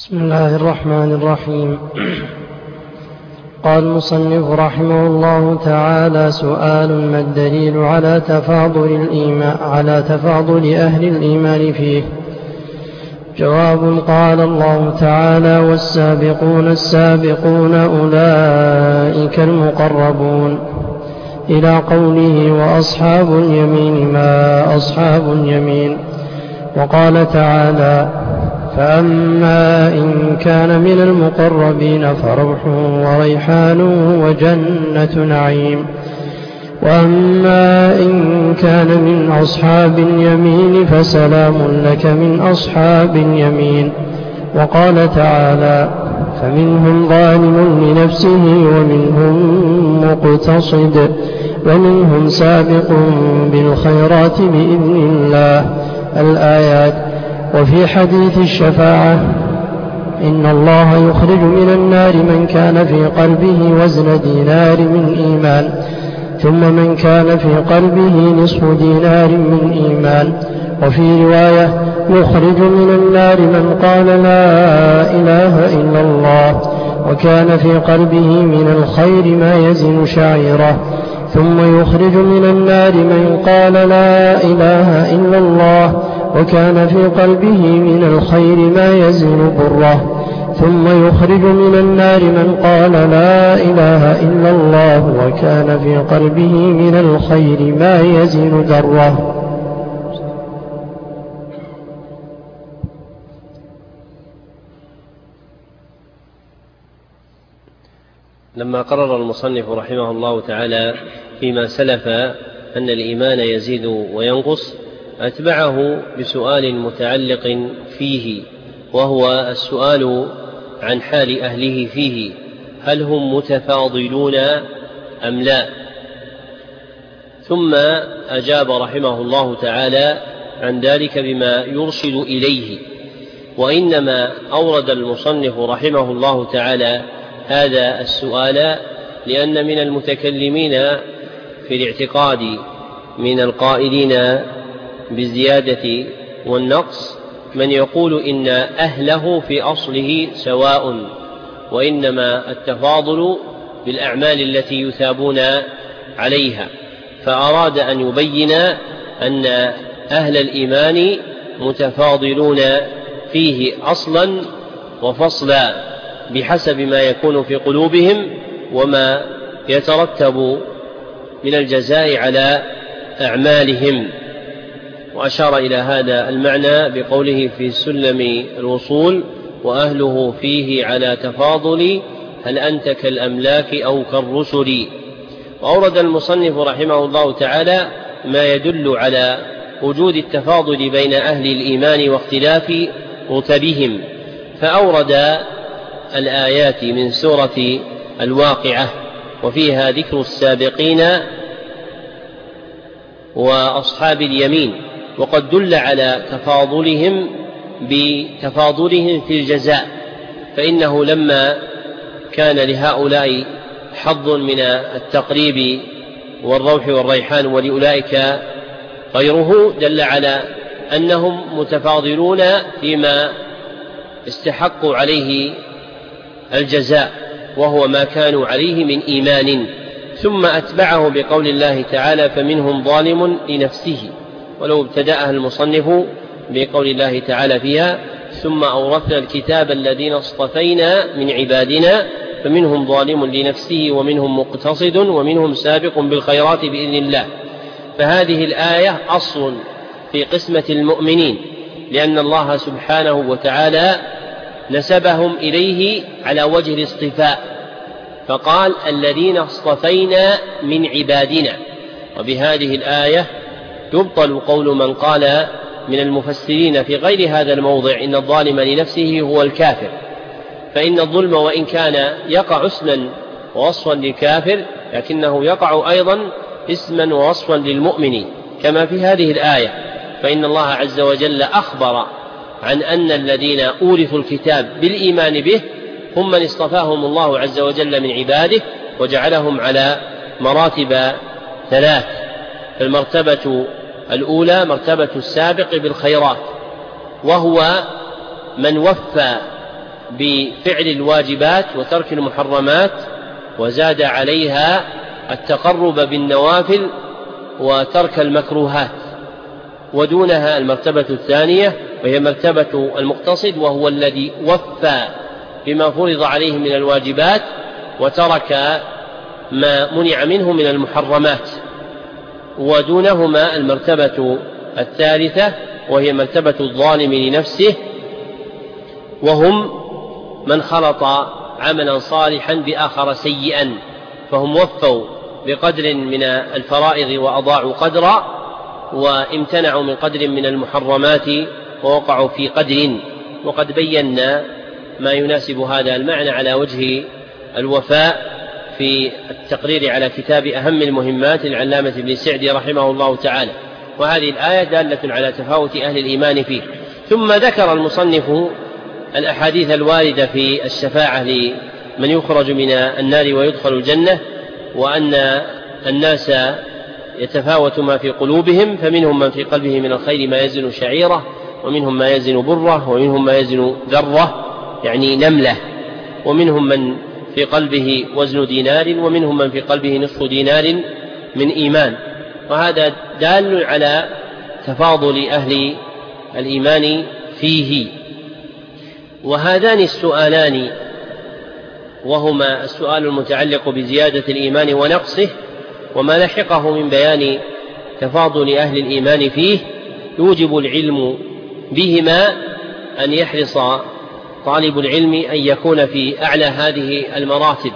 بسم الله الرحمن الرحيم. قال المصنف رحمه الله تعالى سؤال ما الدليل على تفاضل الإيمان على تفاضل أهل الإيمان فيه؟ جواب قال الله تعالى والسابقون السابقون أولئك المقربون. إلى قوله وأصحاب اليمين ما أصحاب اليمين. وقال تعالى فأما إن كان من المقربين فروح وريحان وجنة نعيم. وأما إن كان من أصحاب اليمين فسلام لك من أصحاب اليمين. وقال تعالى فمنهم ظالم لنفسه ومنهم مقتصد ومنهم سابق بالخيرات بإذن الله. الآيات وفي حديث الشفاعة إن الله يخرج من النار من كان في قلبه وزن دينار من إيمان ثم من كان في قلبه نصف دينار من إيمان. وفي رواية يخرج من النار من قال لا إله إلا الله وكان في قلبه من الخير ما يزن شعيره ثم يخرج من النار من قال لا إله إلا الله وكان في قلبه من الخير ما يزن بره ثم يخرج من النار من قال لا إله إلا الله وكان في قلبه من الخير ما يزن ذره لما قرر المصنف رحمه الله تعالى فيما سلف أن الإيمان يزيد وينقص أتبعه بسؤال متعلق فيه وهو السؤال عن حال أهله فيه هل هم متفاضلون أم لا؟ ثم أجاب رحمه الله تعالى عن ذلك بما يرشد إليه وإنما أورد المصنف رحمه الله تعالى هذا السؤال لأن من المتكلمين في الاعتقاد من القائلين بالزيادة والنقص من يقول إن أهله في أصله سواء وإنما التفاضل بالأعمال التي يثابون عليها. فأراد أن يبين أن أهل الإيمان متفاضلون فيه أصلا وفصلا بحسب ما يكون في قلوبهم وما يترتب من الجزاء على أعمالهم. وأشار إلى هذا المعنى بقوله في سلم الوصول وأهله فيه على تفاضل هل أنت كالأملاك أو كالرسل. وأورد المصنف رحمه الله تعالى ما يدل على وجود التفاضل بين أهل الإيمان واختلاف رتبهم فأورد الآيات من سورة الواقعة وفيها ذكر السابقين وأصحاب اليمين. وقد دل على تفاضلهم بتفاضلهم في الجزاء فإنه لما كان لهؤلاء حظ من التقريب والروح والريحان ولأولئك غيره دل على أنهم متفاضلون فيما استحقوا عليه الجزاء وهو ما كانوا عليه من إيمان. ثم أتبعه بقول الله تعالى فمنهم ظالم لنفسه. ولو ابتدأها المصنف بقول الله تعالى فيها ثم أورثنا الكتاب الذين اصطفينا من عبادنا فمنهم ظالم لنفسه ومنهم مقتصد ومنهم سابق بالخيرات بإذن الله. فهذه الآية أصل في قسمة المؤمنين لأن الله سبحانه وتعالى نسبهم إليه على وجه الاصطفاء. فقال الذين اصطفينا من عبادنا. وبهذه الآية يبطل قول من قال من المفسرين في غير هذا الموضع إن الظالم لنفسه هو الكافر. فإن الظلم وإن كان يقع اسما ووصفا للكافر لكنه يقع أيضا اسما ووصفا للمؤمن كما في هذه الآية. فإن الله عز وجل أخبر عن أن الذين أورثوا الكتاب بالإيمان به هم من اصطفاهم الله عز وجل من عباده وجعلهم على مراتب ثلاث. فالمرتبة الأولى مرتبة السابق بالخيرات وهو من وفى بفعل الواجبات وترك المحرمات وزاد عليها التقرب بالنوافل وترك المكروهات ودونها المرتبة الثانية وهي مرتبة المقتصد وهو الذي وفى بما فرض عليه من الواجبات وترك ما منع منه من المحرمات. ودونهما المرتبة الثالثة وهي مرتبة الظالم لنفسه وهم من خلط عملا صالحا بآخر سيئا فهم وفوا بقدر من الفرائض وأضاعوا قدرا وامتنعوا من قدر من المحرمات ووقعوا في قدر وقد بينا ما يناسب هذا المعنى على وجه الوفاء في التقرير على كتاب أهم المهمات للعلامة ابن سعدي رحمه الله تعالى. وهذه الآية دالة على تفاوت أهل الإيمان فيه. ثم ذكر المصنف الأحاديث الواردة في الشفاعة لمن يخرج من النار ويدخل الجنة وأن الناس يتفاوت ما في قلوبهم فمنهم من في قلبه من الخير ما يزن شعيرة ومنهم ما يزن بره ومنهم ما يزن ذرة يعني نملة. ومنهم من في قلبه وزن دينار ومنهم من في قلبه نصف دينار من إيمان. وهذا دال على تفاضل أهل الإيمان فيه. وهذان السؤالان وهما السؤال المتعلق بزيادة الإيمان ونقصه وما لحقه من بيان تفاضل أهل الإيمان فيه يوجب العلم بهما أن يحرص طالب العلم أن يكون في أعلى هذه المراتب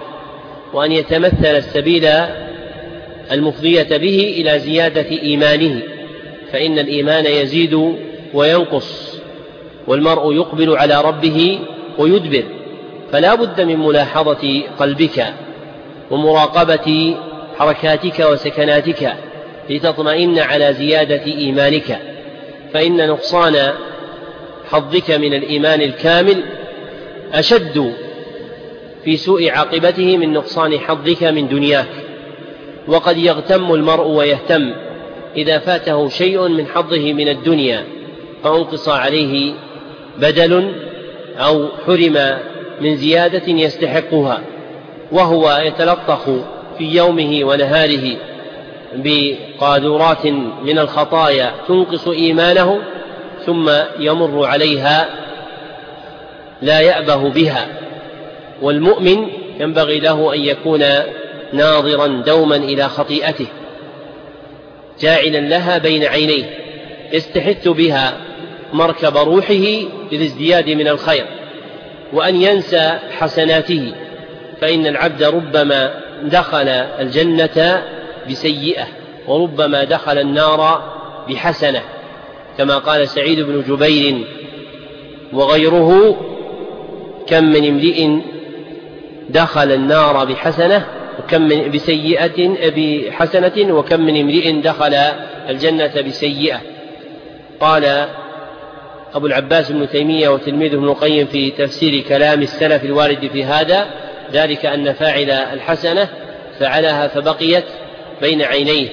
وأن يتمثل السبيل المفضية به إلى زيادة إيمانه فإن الإيمان يزيد وينقص والمرء يقبل على ربه ويدبر فلا بد من ملاحظة قلبك ومراقبة حركاتك وسكناتك لتطمئن على زيادة إيمانك فإن نقصان حظك من الإيمان الكامل أشد في سوء عاقبته من نقصان حظك من دنياك. وقد يغتم المرء ويهتم إذا فاته شيء من حظه من الدنيا فأنقص عليه بدل أو حرم من زيادة يستحقها. وهو يتلطخ في يومه ونهاره بقادورات من الخطايا تنقص إيمانه ثم يمر عليها لا يأبه بها والمؤمن ينبغي له أن يكون ناظرا دوما إلى خطيئته جاعلا لها بين عينيه يستحث بها مركب روحه للازدياد من الخير وأن ينسى حسناته فإن العبد ربما دخل الجنة بسيئة وربما دخل النار بحسنة. كما قال سعيد بن جبير وغيره كم من امرئ دخل النار بحسنة وكم من بسيئة بحسنة وكم من امرئ دخل الجنة بسيئة. قال أبو العباس بن تيمية وتلميذه ابن القيم في تفسير كلام السلف الوارد في هذا ذلك أن فاعل الحسنة فعلها فبقيت بين عينيه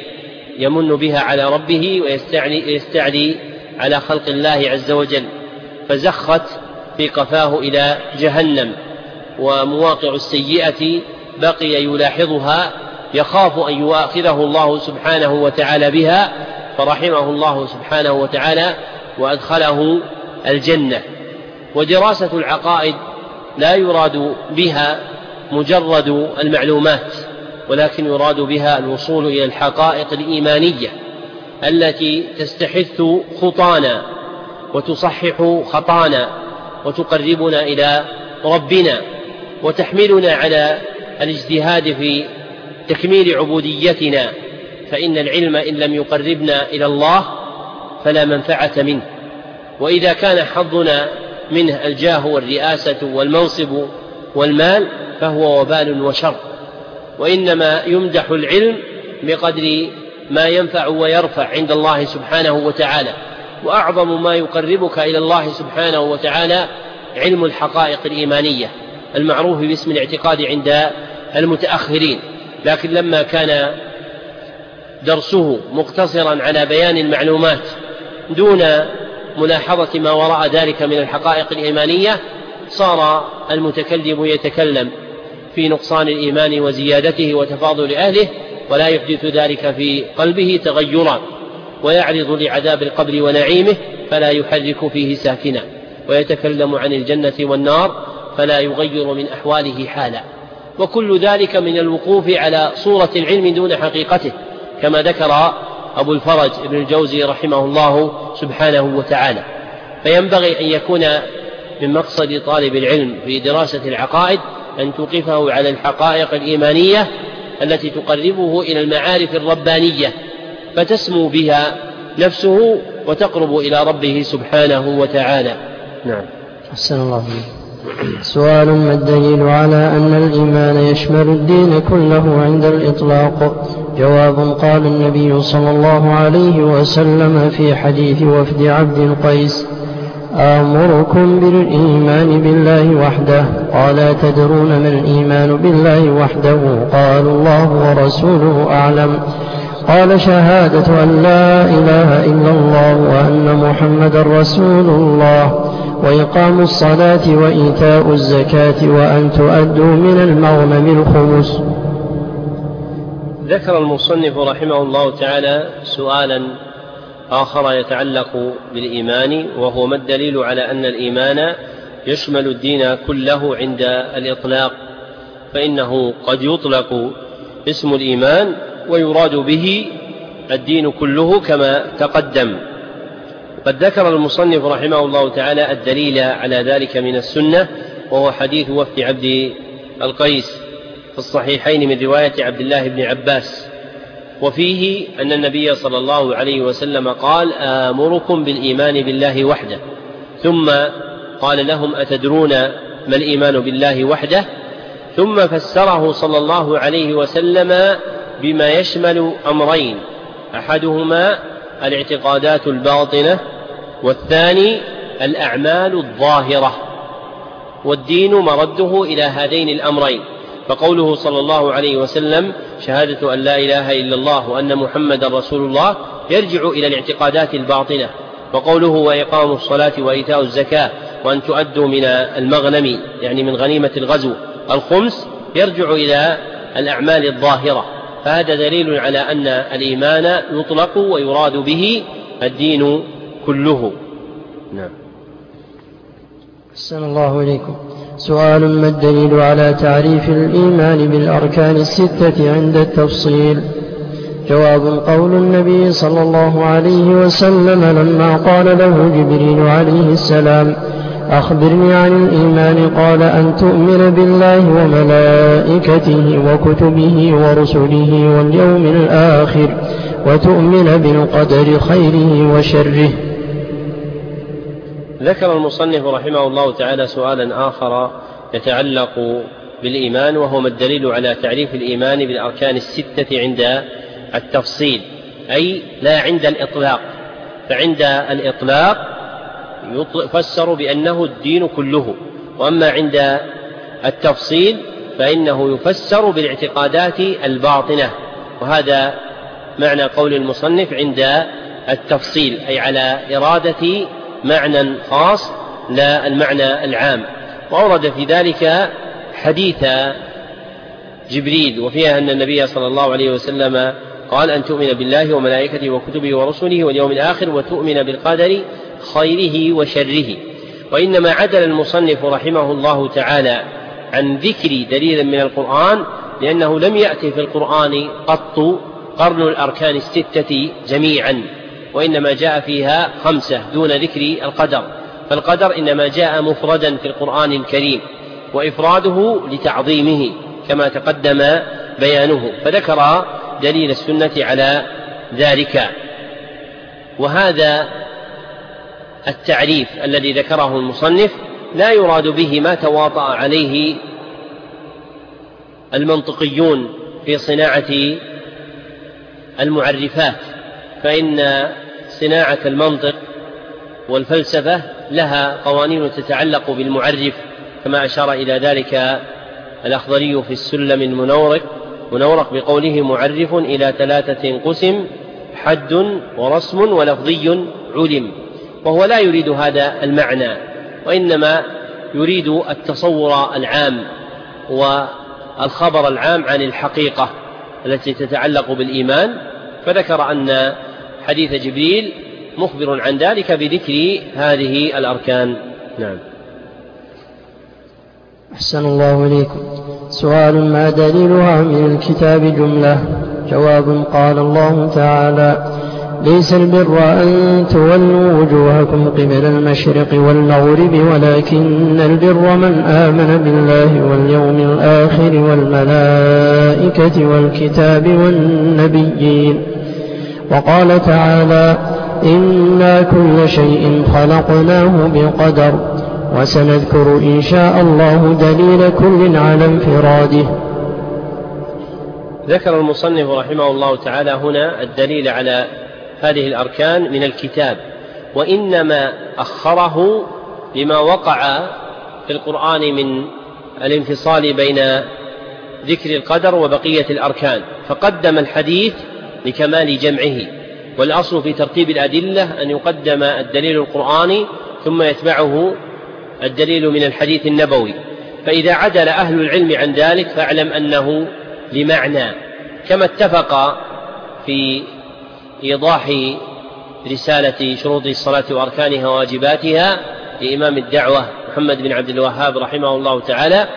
يمن بها على ربه ويستعلي على خلق الله عز وجل فزخت في قفاه إلى جهنم ومواقع السيئة بقي يلاحظها يخاف أن يؤاخذه الله سبحانه وتعالى بها فرحمه الله سبحانه وتعالى وأدخله الجنة. ودراسة العقائد لا يراد بها مجرد المعلومات ولكن يراد بها الوصول إلى الحقائق الإيمانية. التي تستحث خطانا وتصحح خطانا وتقربنا إلى ربنا وتحملنا على الاجتهاد في تكميل عبوديتنا فإن العلم إن لم يقربنا إلى الله فلا منفعة منه. وإذا كان حظنا منه الجاه والرئاسة والمنصب والمال فهو وبال وشر. وإنما يمدح العلم بقدر ما ينفع ويرفع عند الله سبحانه وتعالى. وأعظم ما يقربك إلى الله سبحانه وتعالى علم الحقائق الإيمانية المعروف باسم الاعتقاد عند المتأخرين. لكن لما كان درسه مقتصرا على بيان المعلومات دون ملاحظة ما وراء ذلك من الحقائق الإيمانية صار المتكلم يتكلم في نقصان الإيمان وزيادته وتفاضل أهله ولا يحدث ذلك في قلبه تغيرا ويعرض لعذاب القبر ونعيمه فلا يحرك فيه ساكنا ويتكلم عن الجنة والنار فلا يغير من أحواله حالا وكل ذلك من الوقوف على صورة العلم دون حقيقته كما ذكر أبو الفرج ابن الجوزي رحمه الله سبحانه وتعالى فينبغي أن يكون من مقصد طالب العلم في دراسة العقائد أن توقفه على الحقائق الإيمانية التي تقربه إلى المعارف الربانية فتسمو بها نفسه وتقرب إلى ربه سبحانه وتعالى. نعم. أحسن الله سؤال ما الدليل على أن الإيمان يشمل الدين كله عند الإطلاق؟ جواب قال النبي صلى الله عليه وسلم في حديث وفد عبد القيس آمركم بالإيمان بالله وحده. قال تدرون ما الإيمان بالله وحده؟ قالوا الله ورسوله أعلم. قال شهادة أن لا إله إلا الله وأن محمدا رسول الله. وإقام الصلاة وإيتاء الزكاة وأن تؤدوا من المغنم الخمس. ذكر المصنف رحمه الله تعالى سؤالا آخر يتعلق بالإيمان وهو ما الدليل على أن الإيمان يشمل الدين كله عند الإطلاق؟ فإنه قد يطلق اسم الإيمان ويراد به الدين كله كما تقدم. قد ذكر المصنف رحمه الله تعالى الدليل على ذلك من السنة وهو حديث وفد عبد القيس في الصحيحين من رواية عبد الله بن عباس. وفيه أن النبي صلى الله عليه وسلم قال آمركم بالإيمان بالله وحده. ثم قال لهم أتدرون ما الإيمان بالله وحده؟ ثم فسره صلى الله عليه وسلم بما يشمل أمرين. أحدهما الاعتقادات الباطنة والثاني الأعمال الظاهرة. والدين مرده إلى هذين الأمرين. فقوله صلى الله عليه وسلم شهادة أن لا إله إلا الله وأن محمدا رسول الله يرجع إلى الاعتقادات الباطنة وقوله وإقام الصلاة وإيتاء الزكاة وأن تؤدوا من المغنم يعني من غنيمة الغزو الخمس يرجع إلى الأعمال الظاهرة فهذا دليل على أن الإيمان يطلق ويراد به الدين كله. نعم. أحسن الله إليكم. سؤال ما الدليل على تعريف الإيمان بالأركان الستة عند التفصيل؟ جواب قول النبي صلى الله عليه وسلم لما قال له جبريل عليه السلام أخبرني عن الإيمان قال أن تؤمن بالله وملائكته وكتبه ورسله واليوم الآخر وتؤمن بالقدر خيره وشره. ذكر المصنف رحمه الله تعالى سؤالا آخر يتعلق بالإيمان وهو ما الدليل على تعريف الإيمان بالأركان الستة عند التفصيل أي لا عند الإطلاق. فعند الإطلاق يفسر بأنه الدين كله وأما عند التفصيل فإنه يفسر بالاعتقادات الباطنة وهذا معنى قول المصنف عند التفصيل أي على إرادة معنى خاص لا المعنى العام. وأورد في ذلك حديث جبريل وفيها أن النبي صلى الله عليه وسلم قال أن تؤمن بالله وملائكته وكتبه ورسله واليوم الآخر وتؤمن بالقدر خيره وشره. وإنما عدل المصنف رحمه الله تعالى عن ذكر دليل من القرآن لأنه لم يأتي في القرآن قط قرن الأركان الستة جميعا. وإنما جاء فيها خمسة دون ذكر القدر. فالقدر إنما جاء مفردا في القرآن الكريم وإفراده لتعظيمه كما تقدم بيانه. فذكر دليل السنة على ذلك. وهذا التعريف الذي ذكره المصنف لا يراد به ما تواطأ عليه المنطقيون في صناعة المعرفات. فإن صناعة المنطق والفلسفة لها قوانين تتعلق بالمعرف كما أشار إلى ذلك الأخضري في السلم المنورق منورق بقوله معرف إلى ثلاثة قسم حد ورسم ولفظي علم وهو لا يريد هذا المعنى وإنما يريد التصور العام والخبر العام عن الحقيقة التي تتعلق بالإيمان فذكر أن حديث جبريل مخبر عن ذلك بذكر هذه الأركان. نعم. أحسن الله إليكم. سؤال ما دليلها من الكتاب جملة؟ جواب قال الله تعالى ليس البر أن تولوا وجوهكم قبل المشرق والمغرب ولكن البر من آمن بالله واليوم الآخر والملائكة والكتاب والنبيين. وقال تعالى إنا كل شيء خلقناه بقدر وسنذكر إن شاء الله دليل كل على انفراده. ذكر المصنف رحمه الله تعالى هنا الدليل على هذه الأركان من الكتاب وإنما أخره لما وقع في القرآن من الانفصال بين ذكر القدر وبقية الأركان. فقدم الحديث لكمال جمعه والأصل في ترتيب الأدلة أن يقدم الدليل القرآني ثم يتبعه الدليل من الحديث النبوي. فإذا عدل أهل العلم عن ذلك فاعلم أنه لمعنى. كما اتفق في إيضاح رسالة شروط الصلاة وأركانها وواجباتها لإمام الدعوة محمد بن عبد الوهاب رحمه الله تعالى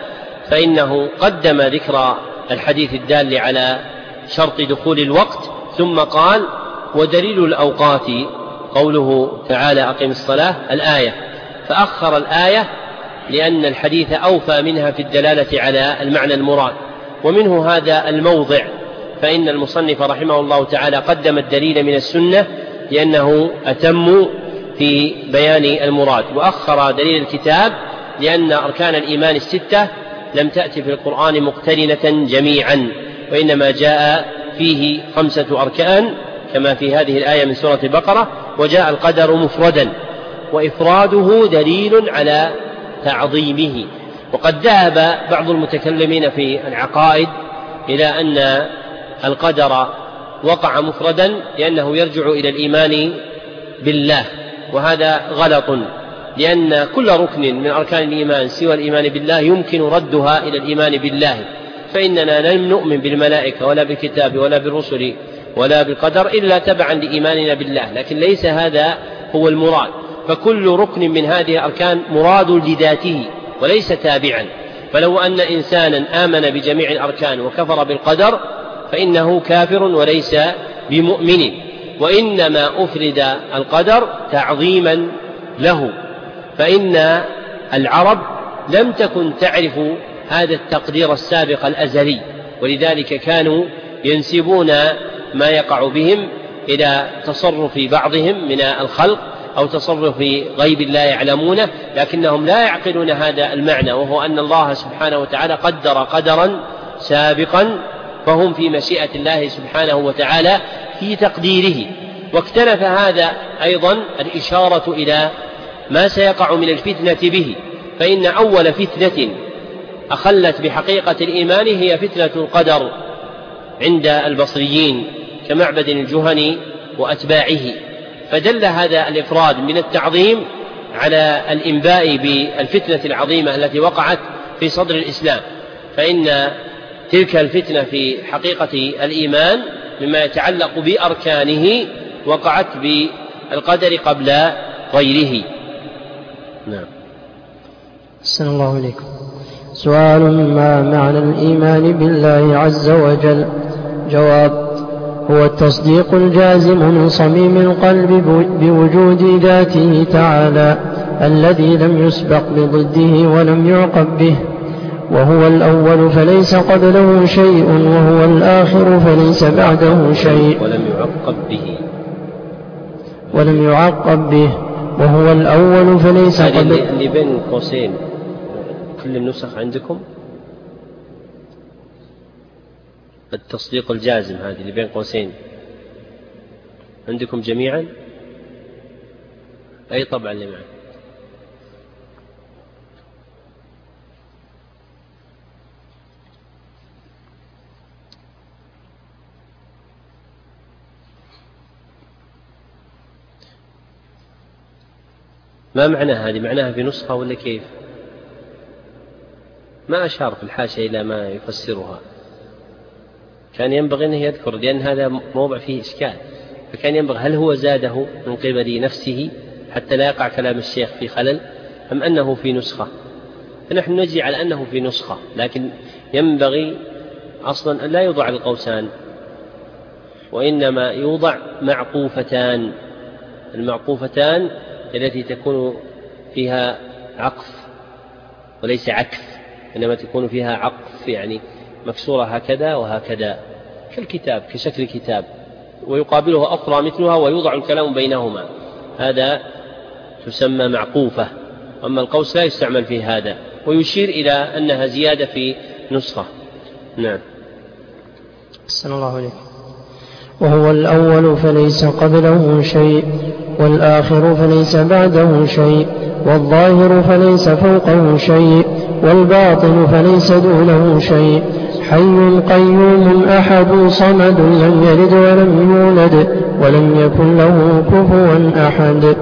فإنه قدم ذكر الحديث الدال على شرط دخول الوقت ثم قال ودليل الأوقات قوله تعالى أقم الصلاة الآية. فأخر الآية لأن الحديث أوفى منها في الدلالة على المعنى المراد. ومنه هذا الموضع فإن المصنف رحمه الله تعالى قدم الدليل من السنة لأنه أتم في بيان المراد. وأخر دليل الكتاب لأن أركان الإيمان الستة لم تأتي في القرآن مقترنة جميعا وإنما جاء فيه خمسة أركان كما في هذه الآية من سورة البقرة وجاء القدر مفردا وإفراده دليل على تعظيمه. وقد ذهب بعض المتكلمين في العقائد إلى أن القدر وقع مفردا لأنه يرجع إلى الإيمان بالله وهذا غلط لأن كل ركن من أركان الإيمان سوى الإيمان بالله يمكن ردها إلى الإيمان بالله. فإننا لم نؤمن بالملائكة ولا بالكتاب ولا بالرسل ولا بالقدر إلا تبعا لإيماننا بالله لكن ليس هذا هو المراد. فكل ركن من هذه الأركان مراد لذاته وليس تابعا. فلو أن إنسانا آمن بجميع الأركان وكفر بالقدر فإنه كافر وليس بمؤمن. وإنما أفرد القدر تعظيما له فإن العرب لم تكن تعرف هذا التقدير السابق الأزلي. ولذلك كانوا ينسبون ما يقع بهم إلى تصرف بعضهم من الخلق أو تصرف غيب لا يعلمونه لكنهم لا يعقلون هذا المعنى وهو أن الله سبحانه وتعالى قدر قدرا سابقا فهم في مشيئة الله سبحانه وتعالى في تقديره. واكتنف هذا أيضا الإشارة إلى ما سيقع من الفتنة به فإن أول فتنة أخلت بحقيقة الإيمان هي فتنة القدر عند البصريين كمعبد الجهني وأتباعه فدل هذا الإفراد من التعظيم على الإنباء بالفتنة العظيمة التي وقعت في صدر الإسلام فإن تلك الفتنة في حقيقة الإيمان مما يتعلق بأركانه وقعت بالقدر قبل غيره. نعم. أحسن الله إليكم سؤال ما معنى الإيمان بالله عز وجل. جواب هو التصديق الجازم من صميم القلب بوجود ذاته تعالى الذي لم يسبق بضده ولم يعقب به وهو الأول فليس قبله شيء وهو الآخر فليس بعده شيء. ولم يعقب به. ولم يعقب به وهو الأول فليس قبله اللي بين قوسين كل النسخ عندكم؟ التصديق الجازم هذه اللي بين قوسين. عندكم جميعا؟ أي طبعا اللي معك. ما معنى هذه؟ معناها في نسخة ولا كيف؟ ما أشار في الحاشية إلى ما يفسرها. كان ينبغي أنه يذكر لأن هذا موضع فيه إشكال. فكان ينبغي هل هو زاده من قبل نفسه حتى لا يقع كلام الشيخ في خلل أم أنه في نسخة؟ فنحن نجزي على أنه في نسخة لكن ينبغي أصلا أن لا يوضع القوسان وإنما يوضع معقوفتان. المعقوفتان التي تكون فيها عقف وليس عكس. إنما تكون فيها عقف يعني مكسورة هكذا وهكذا كالكتاب كشكل كتاب ويقابلها أخرى مثلها ويوضع الكلام بينهما. هذا تسمى معقوفة. أما القوس لا يستعمل في هذا ويشير إلى أنها زيادة في نسخة. نعم. أحسن الله عليك وهو الأول فليس قبله شيء والآخر فليس بعده شيء والظاهر فليس فوقه شيء. والباطن فليس دونه شيء. حي قيوم أحد صمد لم يلد ولم يولد ولم يكن له كفوا أحد.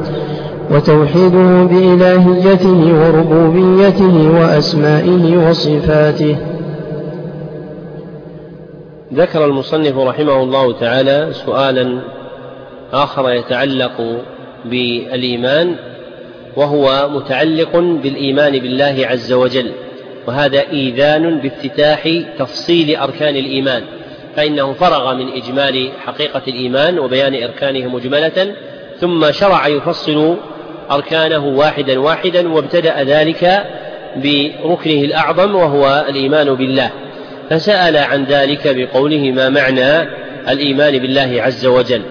وتوحيده بإلهيته وربوبيته وأسمائه وصفاته. ذكر المصنف رحمه الله تعالى سؤالا آخر يتعلق بالإيمان وهو متعلق بالإيمان بالله عز وجل وهذا إيذان بافتتاح تفصيل أركان الإيمان فإنه فرغ من إجمال حقيقة الإيمان وبيان أركانه مجملة ثم شرع يفصل أركانه واحدا واحدا وابتدأ ذلك بركنه الأعظم وهو الإيمان بالله. فسأل عن ذلك بقوله ما معنى الإيمان بالله عز وجل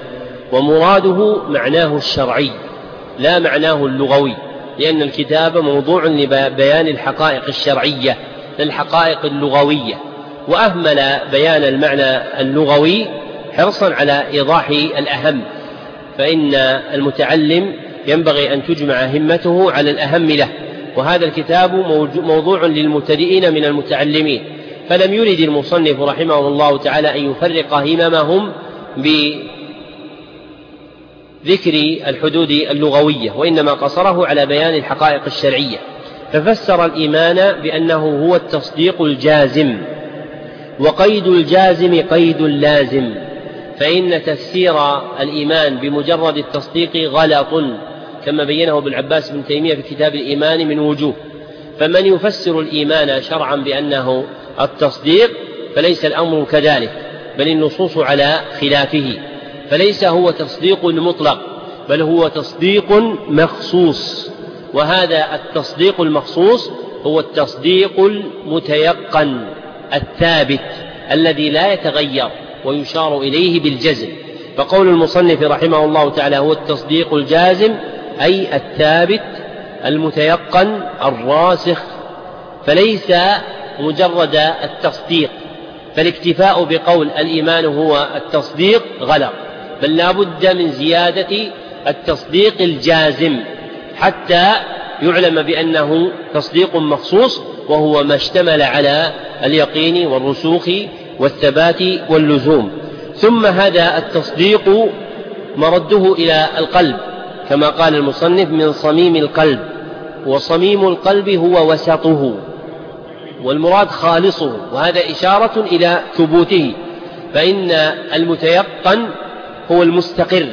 ومراده معناه الشرعي. لا معناه اللغوي لأن الكتاب موضوع لبيان الحقائق الشرعية للحقائق اللغوية. وأهمل بيان المعنى اللغوي حرصا على إيضاح الأهم فإن المتعلم ينبغي أن تجمع همته على الأهم له. وهذا الكتاب موضوع للمبتدئين من المتعلمين. فلم يرد المصنف رحمه الله تعالى أن يفرق هممهم بذكر الحدود اللغوية وإنما قصره على بيان الحقائق الشرعية. ففسر الإيمان بأنه هو التصديق الجازم وقيد الجازم قيد لازم. فإن تفسير الإيمان بمجرد التصديق غلط كما بينه ابن العباس بن تيمية في كتاب الإيمان من وجوه. فمن يفسر الإيمان شرعا بأنه التصديق فليس الأمر كذلك بل النصوص على خلافه. فليس هو تصديق مطلق بل هو تصديق مخصوص. وهذا التصديق المخصوص هو التصديق المتيقن الثابت الذي لا يتغير ويشار إليه بالجزم. فقول المصنف رحمه الله تعالى هو التصديق الجازم أي الثابت المتيقن الراسخ. فليس مجرد التصديق فالاكتفاء بقول الإيمان هو التصديق غلط. بل لا بد من زيادة التصديق الجازم حتى يعلم بأنه تصديق مخصوص وهو ما اشتمل على اليقين والرسوخ والثبات واللزوم. ثم هذا التصديق مرده إلى القلب كما قال المصنف من صميم القلب وصميم القلب هو وسطه والمراد خالصه وهذا إشارة إلى ثبوته فإن المتيقن هو المستقر.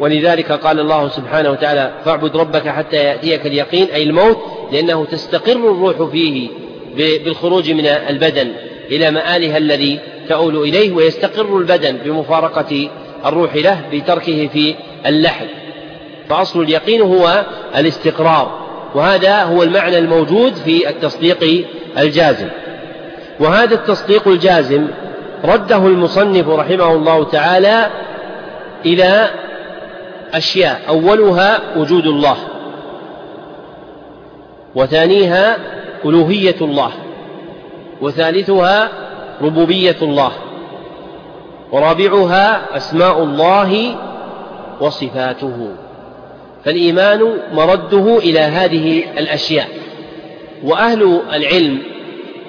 ولذلك قال الله سبحانه وتعالى فاعبد ربك حتى يأتيك اليقين أي الموت لأنه تستقر الروح فيه بالخروج من البدن إلى مآلها الذي تؤول إليه ويستقر البدن بمفارقة الروح له بتركه في اللحد فأصل اليقين هو الاستقرار وهذا هو المعنى الموجود في التصديق الجازم. وهذا التصديق الجازم رده المصنف رحمه الله تعالى إلى أشياء. أولها وجود الله. وثانيها ألوهية الله. وثالثها ربوبية الله. ورابعها أسماء الله وصفاته. فالإيمان مرده إلى هذه الأشياء. وأهل العلم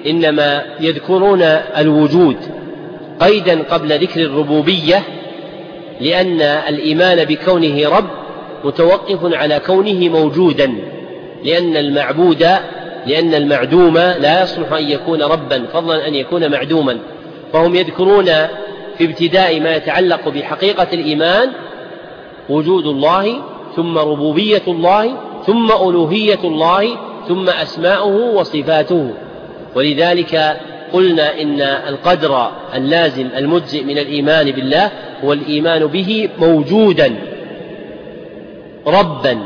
إنما يذكرون الوجود قيدا قبل ذكر الربوبية لأن الإيمان بكونه رب متوقف على كونه موجودا لأن المعبود لأن المعدوم لا يصلح أن يكون ربا فضلا أن يكون معدوما. فهم يذكرون في ابتداء ما يتعلق بحقيقة الإيمان وجود الله ثم ربوبية الله ثم ألوهية الله ثم أسماؤه وصفاته. ولذلك قلنا إن القدر اللازم المجزئ من الإيمان بالله هو الإيمان به موجودا ربا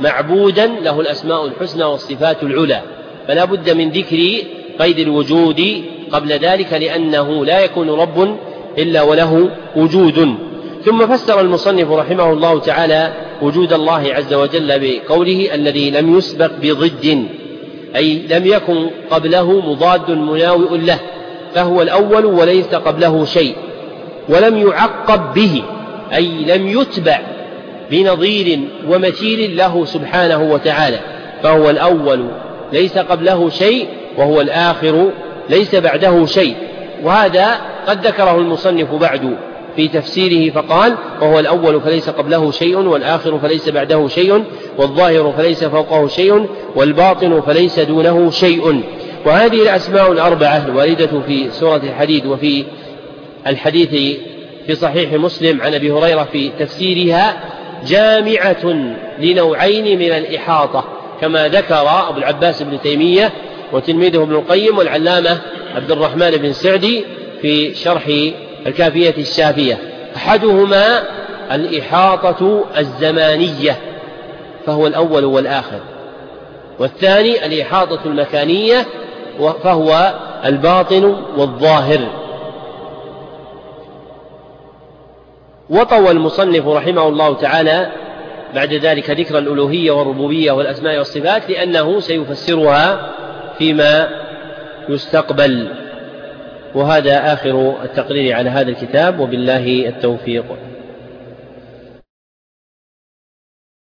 معبودا له الأسماء الحسنى والصفات العلى فلا بد من ذكر قيد الوجود قبل ذلك لأنه لا يكون رب إلا وله وجود. ثم فسر المصنف رحمه الله تعالى وجود الله عز وجل بقوله الذي لم يسبق بضد أي لم يكن قبله مضاد مناوئ له فهو الأول وليس قبله شيء ولم يعقب به أي لم يتبع بنظير ومثيل له سبحانه وتعالى فهو الأول ليس قبله شيء وهو الآخر ليس بعده شيء وهذا قد ذكره المصنف بعد في تفسيره فقال وهو الأول فليس قبله شيء والآخر فليس بعده شيء والظاهر فليس فوقه شيء والباطن فليس دونه شيء وهذه الأسماء الأربعة الواردة في سورة الحديد وفي الحديث في صحيح مسلم عن أبي هريرة في تفسيرها جامعة لنوعين من الإحاطة كما ذكر أبو العباس بن تيمية وتلميذه ابن القيم والعلامة عبد الرحمن بن سعدي في شرح الكافية الشافية. أحدهما الإحاطة الزمانية فهو الأول والآخر. والثاني الإحاطة المكانية فهو الباطن والظاهر. وطوى المصنف رحمه الله تعالى بعد ذلك ذكر الألوهية والربوبية والأسماء والصفات لأنه سيفسرها فيما يستقبل. وهذا آخر التقرير على هذا الكتاب وبالله التوفيق.